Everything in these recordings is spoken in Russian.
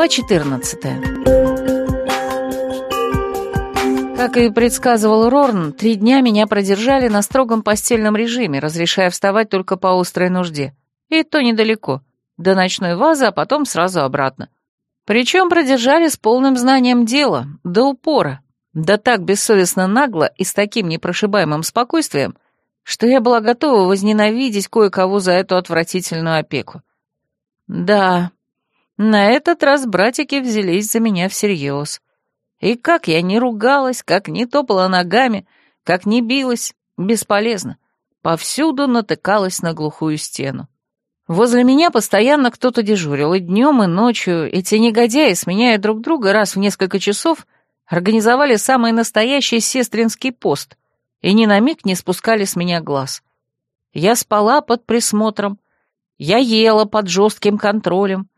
Глава 14 Как и предсказывал Рорн, три дня меня продержали на строгом постельном режиме, разрешая вставать только по острой нужде. И то недалеко, до ночной вазы, а потом сразу обратно. Причем продержали с полным знанием дела, до упора, да так бессовестно нагло и с таким непрошибаемым спокойствием, что я была готова возненавидеть кое-кого за эту отвратительную опеку. Да, на этот раз братики взялись за меня всерьез. И как я не ругалась, как не топала ногами, как не билась, бесполезно. Повсюду натыкалась на глухую стену. Возле меня постоянно кто-то дежурил, и днем, и ночью эти негодяи, сменяя друг друга раз в несколько часов, организовали самый настоящий сестринский пост и ни на миг не спускали с меня глаз. Я спала под присмотром, я ела под жестким контролем,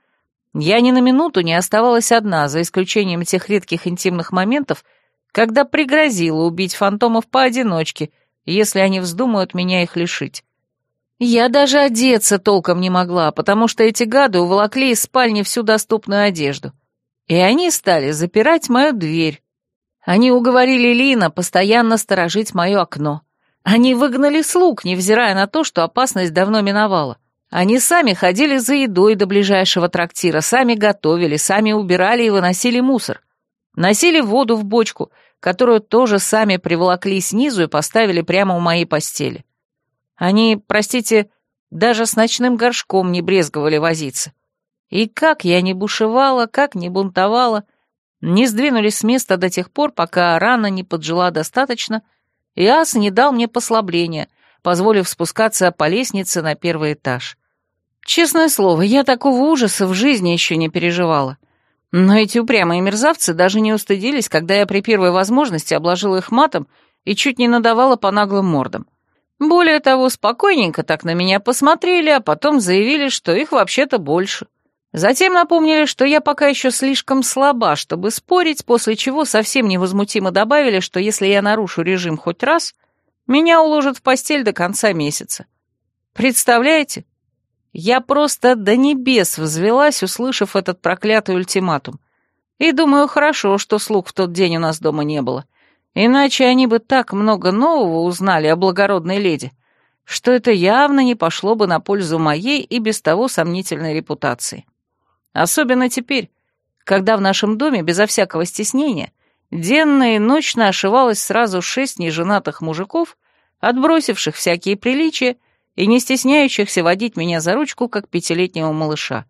я ни на минуту не оставалась одна, за исключением тех редких интимных моментов, когда пригрозила убить фантомов поодиночке, если они вздумают меня их лишить. Я даже одеться толком не могла, потому что эти гады уволокли из спальни всю доступную одежду. И они стали запирать мою дверь. Они уговорили Лина постоянно сторожить мое окно. Они выгнали слуг, невзирая на то, что опасность давно миновала. Они сами ходили за едой до ближайшего трактира, сами готовили, сами убирали и выносили мусор. Носили воду в бочку, которую тоже сами приволокли снизу и поставили прямо у моей постели. Они, простите, даже с ночным горшком не брезговали возиться. И как я не бушевала, как не бунтовала, не сдвинулись с места до тех пор, пока рана не поджила достаточно, и ас не дал мне послабления, позволив спускаться по лестнице на первый этаж. Честное слово, я такого ужаса в жизни еще не переживала. Но эти упрямые мерзавцы даже не устыдились, когда я при первой возможности обложила их матом и чуть не надавала по наглым мордам. Более того, спокойненько так на меня посмотрели, а потом заявили, что их вообще-то больше. Затем напомнили, что я пока еще слишком слаба, чтобы спорить, после чего совсем невозмутимо добавили, что если я нарушу режим хоть раз, меня уложат в постель до конца месяца. Представляете? Я просто до небес взвелась, услышав этот проклятый ультиматум. И думаю, хорошо, что слуг в тот день у нас дома не было. Иначе они бы так много нового узнали о благородной леди, что это явно не пошло бы на пользу моей и без того сомнительной репутации. Особенно теперь, когда в нашем доме, безо всякого стеснения, денно и ночно ошивалось сразу шесть неженатых мужиков, отбросивших всякие приличия и не стесняющихся водить меня за ручку, как пятилетнего малыша.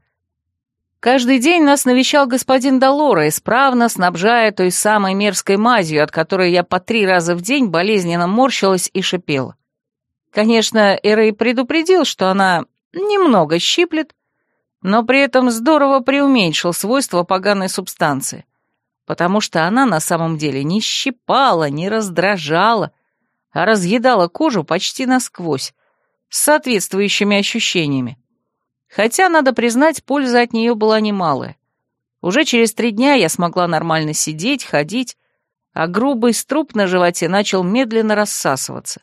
Каждый день нас навещал господин Долора, исправно снабжая той самой мерзкой мазью, от которой я по три раза в день болезненно морщилась и шипела. Конечно, Эрей предупредил, что она немного щиплет, но при этом здорово преуменьшил свойства поганой субстанции, потому что она на самом деле не щипала, не раздражала, а разъедала кожу почти насквозь, с соответствующими ощущениями. Хотя, надо признать, польза от нее была немалая. Уже через три дня я смогла нормально сидеть, ходить, а грубый струп на животе начал медленно рассасываться.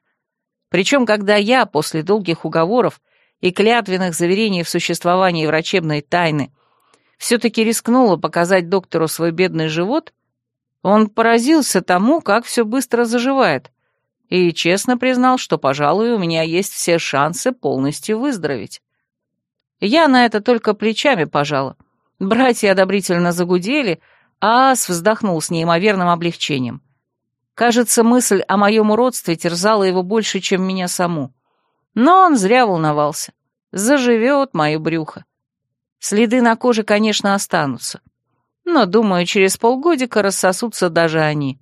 Причем, когда я, после долгих уговоров и клятвенных заверений в существовании врачебной тайны, все-таки рискнула показать доктору свой бедный живот, он поразился тому, как все быстро заживает, и честно признал, что, пожалуй, у меня есть все шансы полностью выздороветь. Я на это только плечами пожала. Братья одобрительно загудели, а Ас вздохнул с неимоверным облегчением. Кажется, мысль о моем уродстве терзала его больше, чем меня саму. Но он зря волновался. Заживет мое брюхо. Следы на коже, конечно, останутся. Но, думаю, через полгодика рассосутся даже они.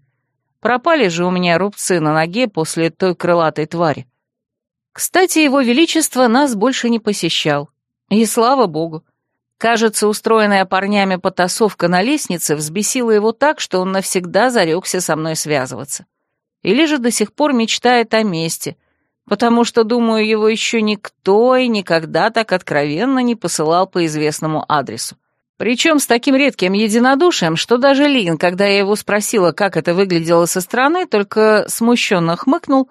Пропали же у меня рубцы на ноге после той крылатой твари. Кстати, его величество нас больше не посещал. И слава богу. Кажется, устроенная парнями потасовка на лестнице взбесила его так, что он навсегда зарекся со мной связываться. Или же до сих пор мечтает о месте, потому что, думаю, его еще никто и никогда так откровенно не посылал по известному адресу. Причем с таким редким единодушием, что даже Лин, когда я его спросила, как это выглядело со стороны, только смущенно хмыкнул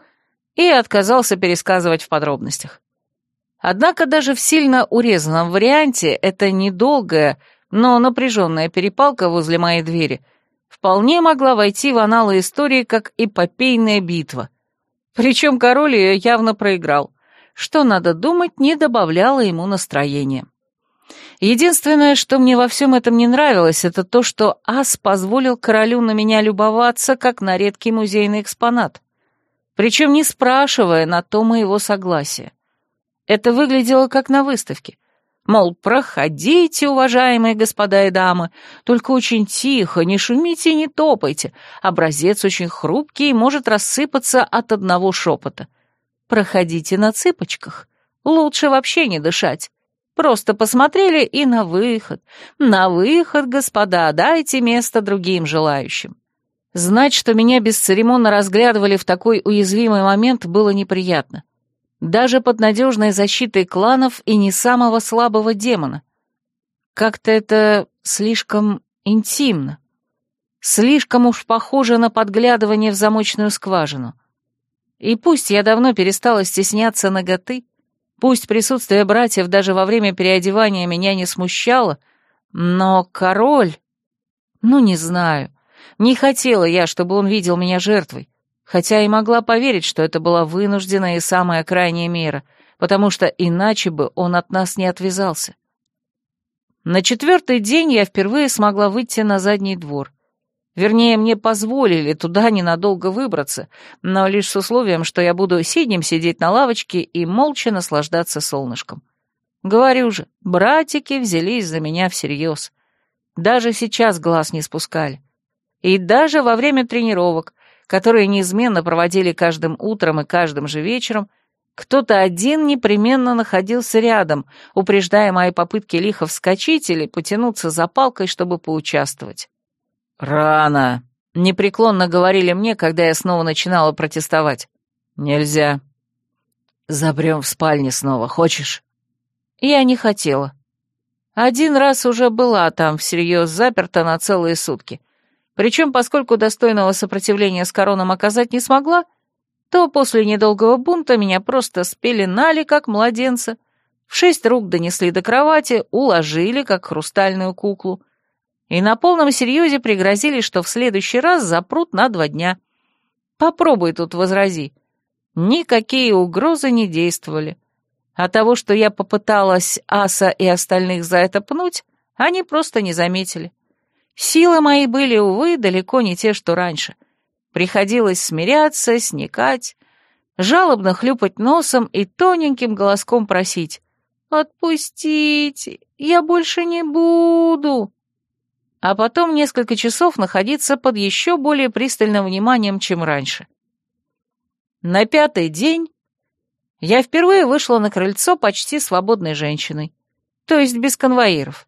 и отказался пересказывать в подробностях. Однако даже в сильно урезанном варианте это недолгое, но напряженная перепалка возле моей двери вполне могла войти в аналы истории как эпопейная битва. Причем король ее явно проиграл, что, надо думать, не добавляло ему настроения. Единственное, что мне во всем этом не нравилось, это то, что ас позволил королю на меня любоваться, как на редкий музейный экспонат. Причем не спрашивая на то моего согласия. Это выглядело как на выставке. Мол, проходите, уважаемые господа и дамы, только очень тихо, не шумите и не топайте. Образец очень хрупкий и может рассыпаться от одного шепота. Проходите на цыпочках. Лучше вообще не дышать. Просто посмотрели и на выход. На выход, господа, дайте место другим желающим. Знать, что меня бесцеремонно разглядывали в такой уязвимый момент, было неприятно. Даже под надежной защитой кланов и не самого слабого демона. Как-то это слишком интимно. Слишком уж похоже на подглядывание в замочную скважину. И пусть я давно перестала стесняться ноготы, Пусть присутствие братьев даже во время переодевания меня не смущало, но король... Ну, не знаю. Не хотела я, чтобы он видел меня жертвой, хотя и могла поверить, что это была вынужденная и самая крайняя мера, потому что иначе бы он от нас не отвязался. На четвертый день я впервые смогла выйти на задний двор. Вернее, мне позволили туда ненадолго выбраться, но лишь с условием, что я буду сиднем сидеть на лавочке и молча наслаждаться солнышком. Говорю же, братики взялись за меня всерьез. Даже сейчас глаз не спускали. И даже во время тренировок, которые неизменно проводили каждым утром и каждым же вечером, кто-то один непременно находился рядом, упреждая мои попытки лихо вскочить или потянуться за палкой, чтобы поучаствовать. «Рано», — непреклонно говорили мне, когда я снова начинала протестовать. «Нельзя». «Забрем в спальне снова, хочешь?» Я не хотела. Один раз уже была там всерьез заперта на целые сутки. Причем, поскольку достойного сопротивления с короном оказать не смогла, то после недолгого бунта меня просто спеленали, как младенца, в шесть рук донесли до кровати, уложили, как хрустальную куклу, и на полном серьезе пригрозили, что в следующий раз запрут на два дня. Попробуй тут возрази. Никакие угрозы не действовали. А того, что я попыталась Аса и остальных за это пнуть, они просто не заметили. Силы мои были, увы, далеко не те, что раньше. Приходилось смиряться, сникать, жалобно хлюпать носом и тоненьким голоском просить «Отпустите, я больше не буду» а потом несколько часов находиться под еще более пристальным вниманием, чем раньше. На пятый день я впервые вышла на крыльцо почти свободной женщиной, то есть без конвоиров.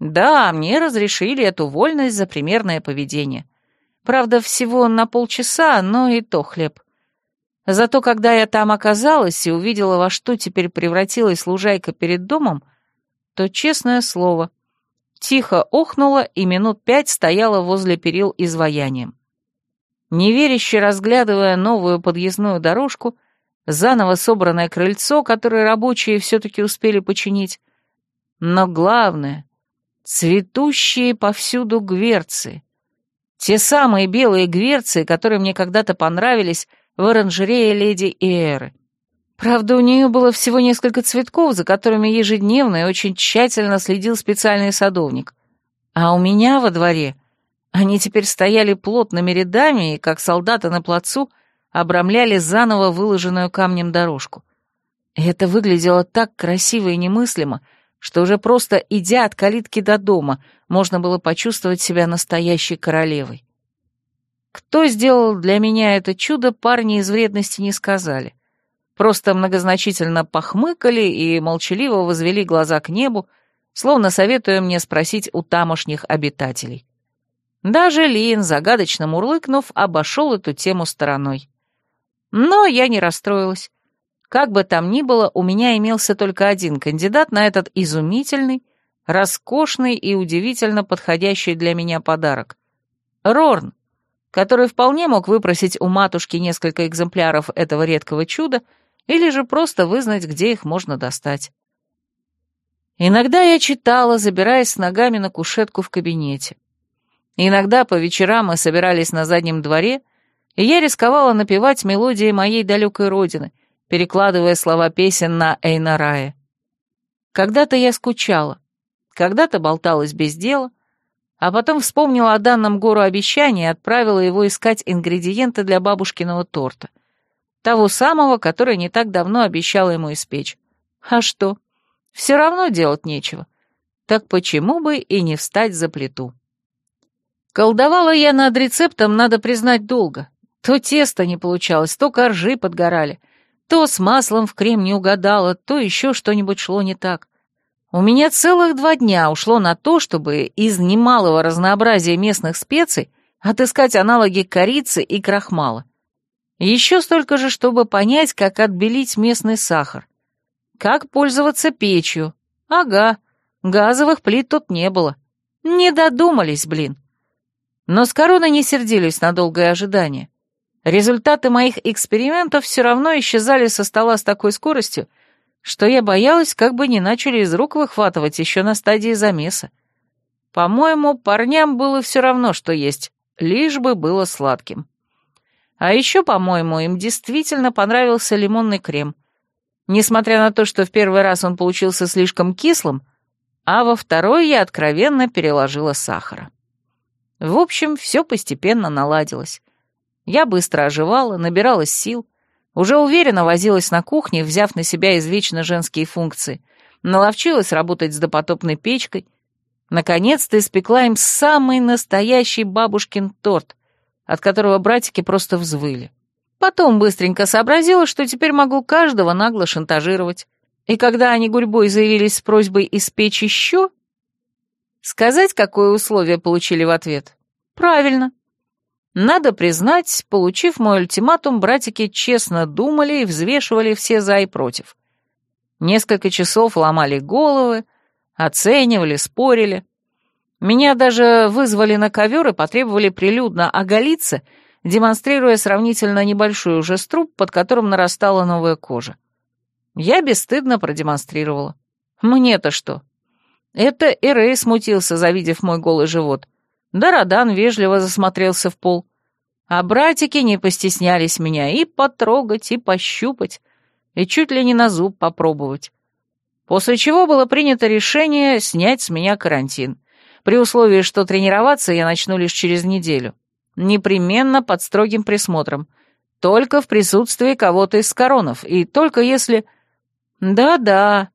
Да, мне разрешили эту вольность за примерное поведение. Правда, всего на полчаса, но и то хлеб. Зато когда я там оказалась и увидела, во что теперь превратилась лужайка перед домом, то, честное слово, тихо охнула и минут пять стояла возле перил изваянием. Неверяще разглядывая новую подъездную дорожку, заново собранное крыльцо, которое рабочие все-таки успели починить, но главное — цветущие повсюду гверцы. Те самые белые гверцы, которые мне когда-то понравились в оранжерее леди Эры. Правда, у нее было всего несколько цветков, за которыми ежедневно и очень тщательно следил специальный садовник. А у меня во дворе они теперь стояли плотными рядами и, как солдаты на плацу, обрамляли заново выложенную камнем дорожку. Это выглядело так красиво и немыслимо, что уже просто идя от калитки до дома, можно было почувствовать себя настоящей королевой. Кто сделал для меня это чудо, парни из вредности не сказали просто многозначительно похмыкали и молчаливо возвели глаза к небу, словно советуя мне спросить у тамошних обитателей. Даже Лин, загадочно мурлыкнув, обошел эту тему стороной. Но я не расстроилась. Как бы там ни было, у меня имелся только один кандидат на этот изумительный, роскошный и удивительно подходящий для меня подарок. Рорн, который вполне мог выпросить у матушки несколько экземпляров этого редкого чуда — или же просто вызнать, где их можно достать. Иногда я читала, забираясь с ногами на кушетку в кабинете. Иногда по вечерам мы собирались на заднем дворе, и я рисковала напевать мелодии моей далекой родины, перекладывая слова песен на Эйнарае. Когда-то я скучала, когда-то болталась без дела, а потом вспомнила о данном гору обещании и отправила его искать ингредиенты для бабушкиного торта. Того самого, который не так давно обещала ему испечь. А что? Все равно делать нечего. Так почему бы и не встать за плиту? Колдовала я над рецептом, надо признать, долго. То тесто не получалось, то коржи подгорали, то с маслом в крем не угадала, то еще что-нибудь шло не так. У меня целых два дня ушло на то, чтобы из немалого разнообразия местных специй отыскать аналоги корицы и крахмала. Еще столько же, чтобы понять, как отбелить местный сахар. Как пользоваться печью. Ага, газовых плит тут не было. Не додумались, блин. Но с короны не сердились на долгое ожидание. Результаты моих экспериментов все равно исчезали со стола с такой скоростью, что я боялась, как бы не начали из рук выхватывать еще на стадии замеса. По-моему, парням было все равно, что есть, лишь бы было сладким. А еще, по-моему, им действительно понравился лимонный крем. Несмотря на то, что в первый раз он получился слишком кислым, а во второй я откровенно переложила сахара. В общем, все постепенно наладилось. Я быстро оживала, набиралась сил, уже уверенно возилась на кухне, взяв на себя извечно женские функции, наловчилась работать с допотопной печкой, наконец-то испекла им самый настоящий бабушкин торт, от которого братики просто взвыли. Потом быстренько сообразила, что теперь могу каждого нагло шантажировать, и когда они гурьбой заявились с просьбой испечь еще, сказать, какое условие получили в ответ? Правильно, надо признать, получив мой ультиматум, братики честно думали и взвешивали все за и против. Несколько часов ломали головы, оценивали, спорили. Меня даже вызвали на ковер и потребовали прилюдно оголиться, демонстрируя сравнительно небольшой уже струп, под которым нарастала новая кожа. Я бесстыдно продемонстрировала. Мне-то что? Это Эрей смутился, завидев мой голый живот — да Родан вежливо засмотрелся в пол. А братики не постеснялись меня и потрогать, и пощупать, и чуть ли не на зуб попробовать. После чего было принято решение снять с меня карантин, при условии, что тренироваться я начну лишь через неделю. Непременно под строгим присмотром, только в присутствии кого-то из коронов, и только если... Да-да,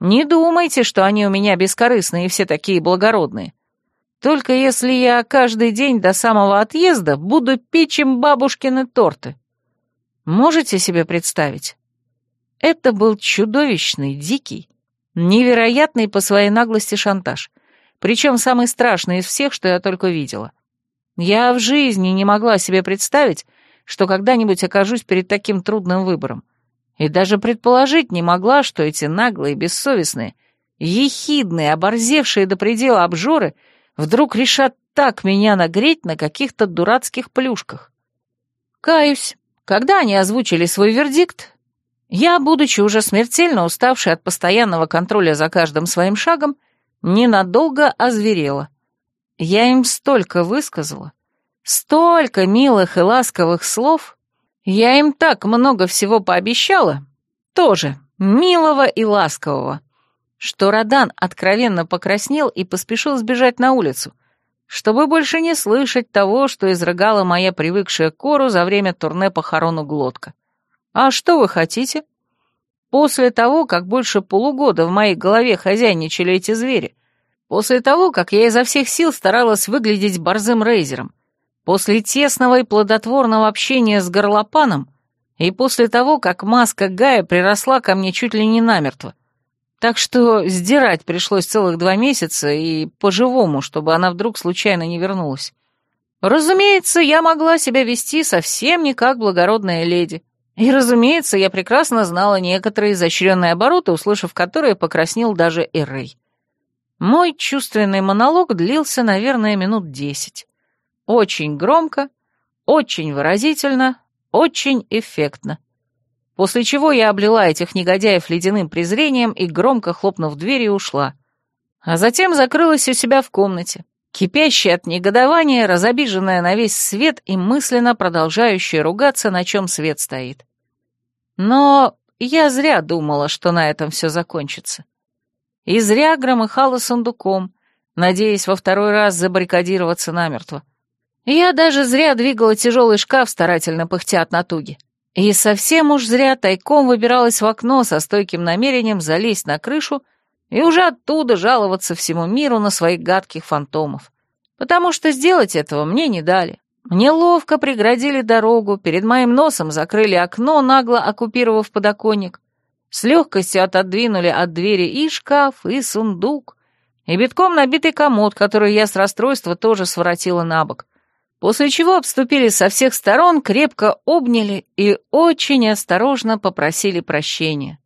не думайте, что они у меня бескорыстные и все такие благородные. Только если я каждый день до самого отъезда буду печь им бабушкины торты. Можете себе представить? Это был чудовищный, дикий, невероятный по своей наглости шантаж, причем самый страшный из всех, что я только видела. Я в жизни не могла себе представить, что когда-нибудь окажусь перед таким трудным выбором. И даже предположить не могла, что эти наглые, бессовестные, ехидные, оборзевшие до предела обжоры — вдруг решат так меня нагреть на каких-то дурацких плюшках. Каюсь, когда они озвучили свой вердикт, я, будучи уже смертельно уставшей от постоянного контроля за каждым своим шагом, ненадолго озверела. Я им столько высказала, столько милых и ласковых слов, я им так много всего пообещала, тоже милого и ласкового, что Родан откровенно покраснел и поспешил сбежать на улицу, чтобы больше не слышать того, что изрыгала моя привыкшая кору за время турне похорону глотка. А что вы хотите? После того, как больше полугода в моей голове хозяйничали эти звери, после того, как я изо всех сил старалась выглядеть борзым рейзером, после тесного и плодотворного общения с горлопаном и после того, как маска Гая приросла ко мне чуть ли не намертво, так что сдирать пришлось целых два месяца и по-живому, чтобы она вдруг случайно не вернулась. Разумеется, я могла себя вести совсем не как благородная леди. И, разумеется, я прекрасно знала некоторые изощренные обороты, услышав которые покраснел даже Эрей. Мой чувственный монолог длился, наверное, минут десять. Очень громко, очень выразительно, очень эффектно. после чего я облила этих негодяев ледяным презрением и, громко хлопнув дверью, ушла. А затем закрылась у себя в комнате, кипящая от негодования, разобиженная на весь свет и мысленно продолжающая ругаться, на чем свет стоит. Но я зря думала, что на этом все закончится. И зря громыхала сундуком, надеясь во второй раз забаррикадироваться намертво. Я даже зря двигала тяжелый шкаф, старательно пыхтя от натуги. И совсем уж зря тайком выбиралась в окно со стойким намерением залезть на крышу и уже оттуда жаловаться всему миру на своих гадких фантомов. Потому что сделать этого мне не дали. Мне ловко преградили дорогу, перед моим носом закрыли окно, нагло оккупировав подоконник, с легкостью отодвинули от двери и шкаф, и сундук, и битком набитый комод, который я с расстройства тоже своротила на бок, после чего обступили со всех сторон, крепко обняли и очень осторожно попросили прощения.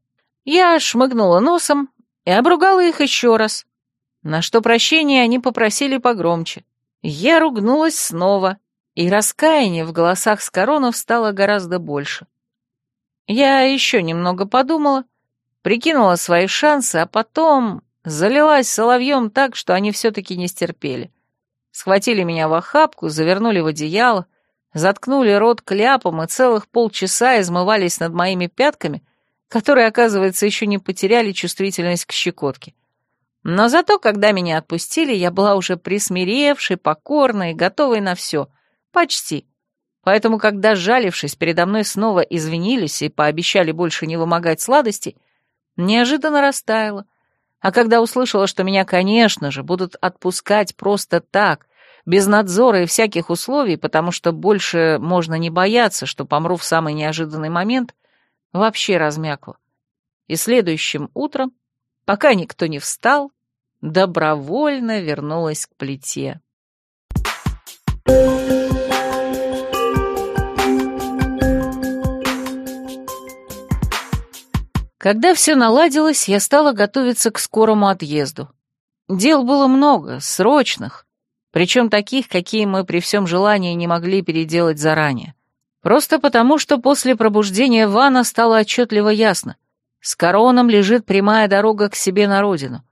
Я шмыгнула носом и обругала их еще раз, на что прощения они попросили погромче. Я ругнулась снова — и раскаяние в голосах Скоронов стало гораздо больше. Я еще немного подумала, прикинула свои шансы, а потом залилась соловьем так, что они все-таки не стерпели. Схватили меня в охапку, завернули в одеяло, заткнули рот кляпом и целых полчаса измывались над моими пятками, которые, оказывается, еще не потеряли чувствительность к щекотке. Но зато, когда меня отпустили, я была уже присмиревшей, покорной, готовой на все — Почти. Поэтому, когда, жалившись, передо мной снова извинились и пообещали больше не вымогать сладостей, неожиданно растаяла. А когда услышала, что меня, конечно же, будут отпускать просто так, без надзора и всяких условий, потому что больше можно не бояться, что помру в самый неожиданный момент, вообще размякла. И следующим утром, пока никто не встал, добровольно вернулась к плите. Когда все наладилось, я стала готовиться к скорому отъезду. Дел было много, срочных, причем таких, какие мы при всем желании не могли переделать заранее. Просто потому, что после пробуждения Вана стало отчетливо ясно. С короном лежит прямая дорога к себе на родину.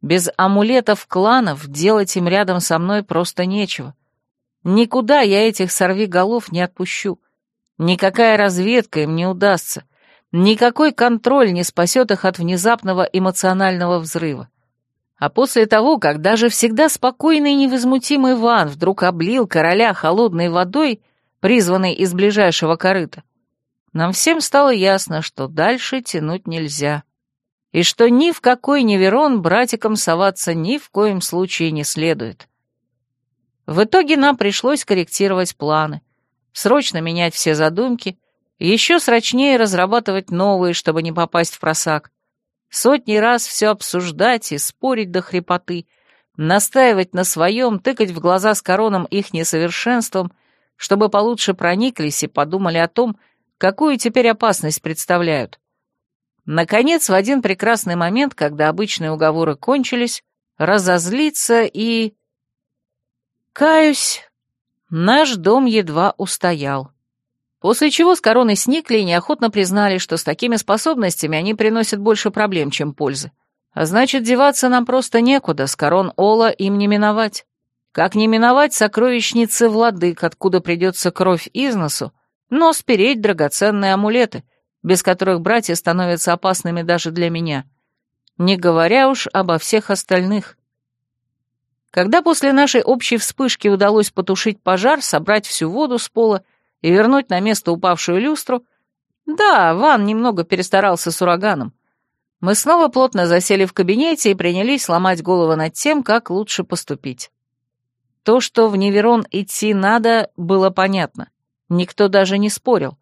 Без амулетов кланов делать им рядом со мной просто нечего. Никуда я этих сорви голов не отпущу. Никакая разведка им не удастся. Никакой контроль не спасет их от внезапного эмоционального взрыва. А после того, как даже всегда спокойный и невозмутимый Ван вдруг облил короля холодной водой, призванной из ближайшего корыта, нам всем стало ясно, что дальше тянуть нельзя. И что ни в какой Неверон братикам соваться ни в коем случае не следует. В итоге нам пришлось корректировать планы, срочно менять все задумки — еще срочнее разрабатывать новые, чтобы не попасть в просак. Сотни раз все обсуждать и спорить до хрипоты, настаивать на своем, тыкать в глаза с короном их несовершенством, чтобы получше прониклись и подумали о том, какую теперь опасность представляют. Наконец, в один прекрасный момент, когда обычные уговоры кончились, разозлиться и... Каюсь, наш дом едва устоял. После чего с короной сникли и неохотно признали, что с такими способностями они приносят больше проблем, чем пользы. А значит, деваться нам просто некуда, с корон Ола им не миновать. Как не миновать сокровищницы владык, откуда придется кровь из носу, но спереть драгоценные амулеты, без которых братья становятся опасными даже для меня. Не говоря уж обо всех остальных. Когда после нашей общей вспышки удалось потушить пожар, собрать всю воду с пола и вернуть на место упавшую люстру, да, Ван немного перестарался с ураганом. Мы снова плотно засели в кабинете и принялись ломать голову над тем, как лучше поступить. То, что в Неверон идти надо, было понятно. Никто даже не спорил.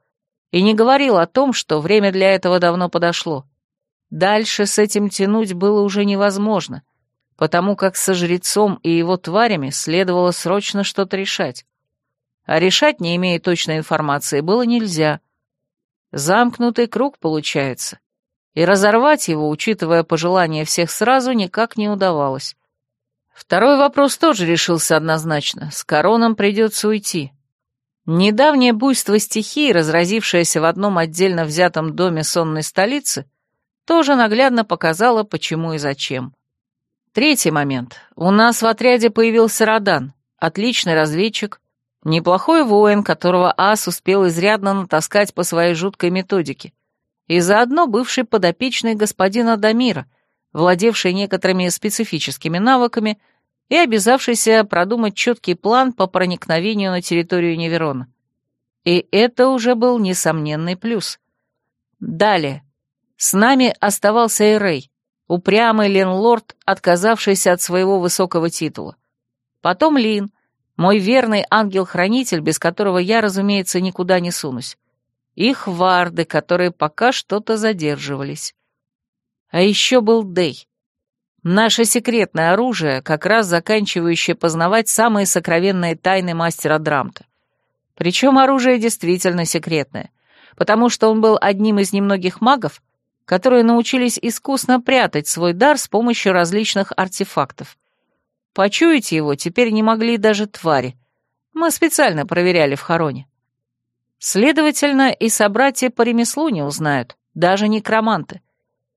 И не говорил о том, что время для этого давно подошло. Дальше с этим тянуть было уже невозможно, потому как со жрецом и его тварями следовало срочно что-то решать а решать, не имея точной информации, было нельзя. Замкнутый круг получается, и разорвать его, учитывая пожелания всех сразу, никак не удавалось. Второй вопрос тоже решился однозначно. С короном придется уйти. Недавнее буйство стихий, разразившееся в одном отдельно взятом доме сонной столицы, тоже наглядно показало, почему и зачем. Третий момент. У нас в отряде появился Радан, отличный разведчик, неплохой воин, которого Ас успел изрядно натаскать по своей жуткой методике, и заодно бывший подопечный господина Дамира, владевший некоторыми специфическими навыками и обязавшийся продумать четкий план по проникновению на территорию Неверона. И это уже был несомненный плюс. Далее. С нами оставался Эрей, упрямый ленлорд, отказавшийся от своего высокого титула. Потом Лин, мой верный ангел-хранитель, без которого я, разумеется, никуда не сунусь. И хварды, которые пока что-то задерживались. А еще был Дей. Наше секретное оружие, как раз заканчивающее познавать самые сокровенные тайны мастера Драмта. Причем оружие действительно секретное, потому что он был одним из немногих магов, которые научились искусно прятать свой дар с помощью различных артефактов. Почуять его теперь не могли даже твари. Мы специально проверяли в хороне. Следовательно, и собратья по ремеслу не узнают, даже некроманты.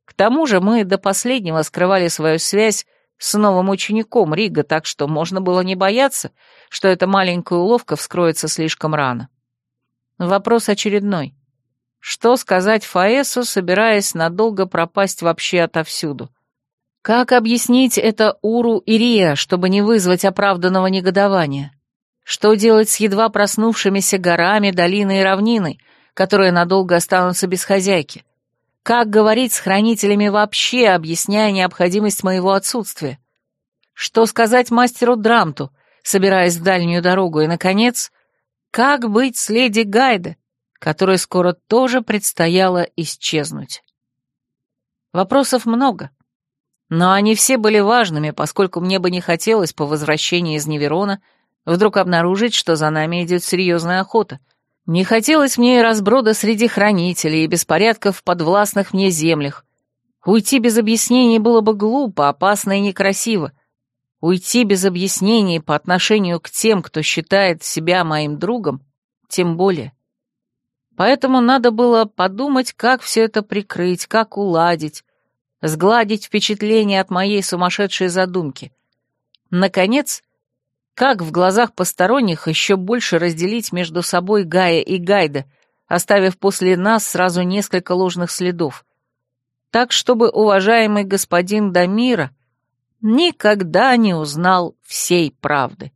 К тому же мы до последнего скрывали свою связь с новым учеником Рига, так что можно было не бояться, что эта маленькая уловка вскроется слишком рано. Вопрос очередной. Что сказать Фаэсу, собираясь надолго пропасть вообще отовсюду? Как объяснить это Уру и Рия, чтобы не вызвать оправданного негодования? Что делать с едва проснувшимися горами, долиной и равниной, которые надолго останутся без хозяйки? Как говорить с хранителями вообще, объясняя необходимость моего отсутствия? Что сказать мастеру Драмту, собираясь в дальнюю дорогу? И, наконец, как быть с леди Гайде, которой скоро тоже предстояло исчезнуть? Вопросов много, но они все были важными, поскольку мне бы не хотелось по возвращении из Неверона вдруг обнаружить, что за нами идет серьезная охота — не хотелось мне и разброда среди хранителей, и беспорядков в подвластных мне землях. Уйти без объяснений было бы глупо, опасно и некрасиво. Уйти без объяснений по отношению к тем, кто считает себя моим другом, тем более. Поэтому надо было подумать, как все это прикрыть, как уладить, сгладить впечатление от моей сумасшедшей задумки. Наконец, как в глазах посторонних еще больше разделить между собой Гая и Гайда, оставив после нас сразу несколько ложных следов? Так, чтобы уважаемый господин Дамира никогда не узнал всей правды.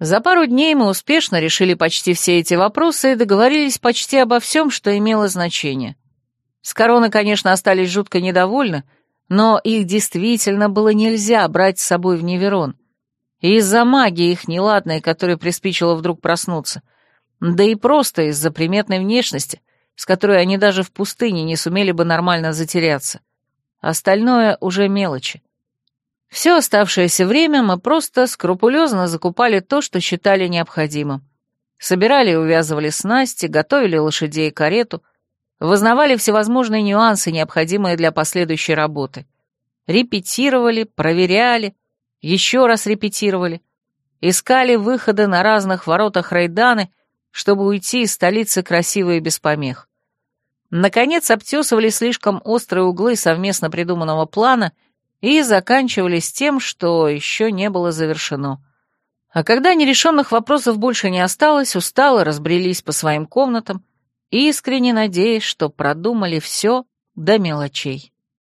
За пару дней мы успешно решили почти все эти вопросы и договорились почти обо всем, что имело значение. С короны, конечно, остались жутко недовольны, но их действительно было нельзя брать с собой в Неверон. И из-за магии их неладной, которой приспичило вдруг проснуться. Да и просто из-за приметной внешности, с которой они даже в пустыне не сумели бы нормально затеряться. Остальное уже мелочи. Все оставшееся время мы просто скрупулезно закупали то, что считали необходимым. Собирали и увязывали снасти, готовили лошадей и карету, вызнавали всевозможные нюансы, необходимые для последующей работы. Репетировали, проверяли, еще раз репетировали, искали выходы на разных воротах Рейданы, чтобы уйти из столицы красиво и без помех. Наконец обтесывали слишком острые углы совместно придуманного плана и заканчивались тем, что еще не было завершено. А когда нерешенных вопросов больше не осталось, устало разбрелись по своим комнатам, искренне надеясь, что продумали все до мелочей.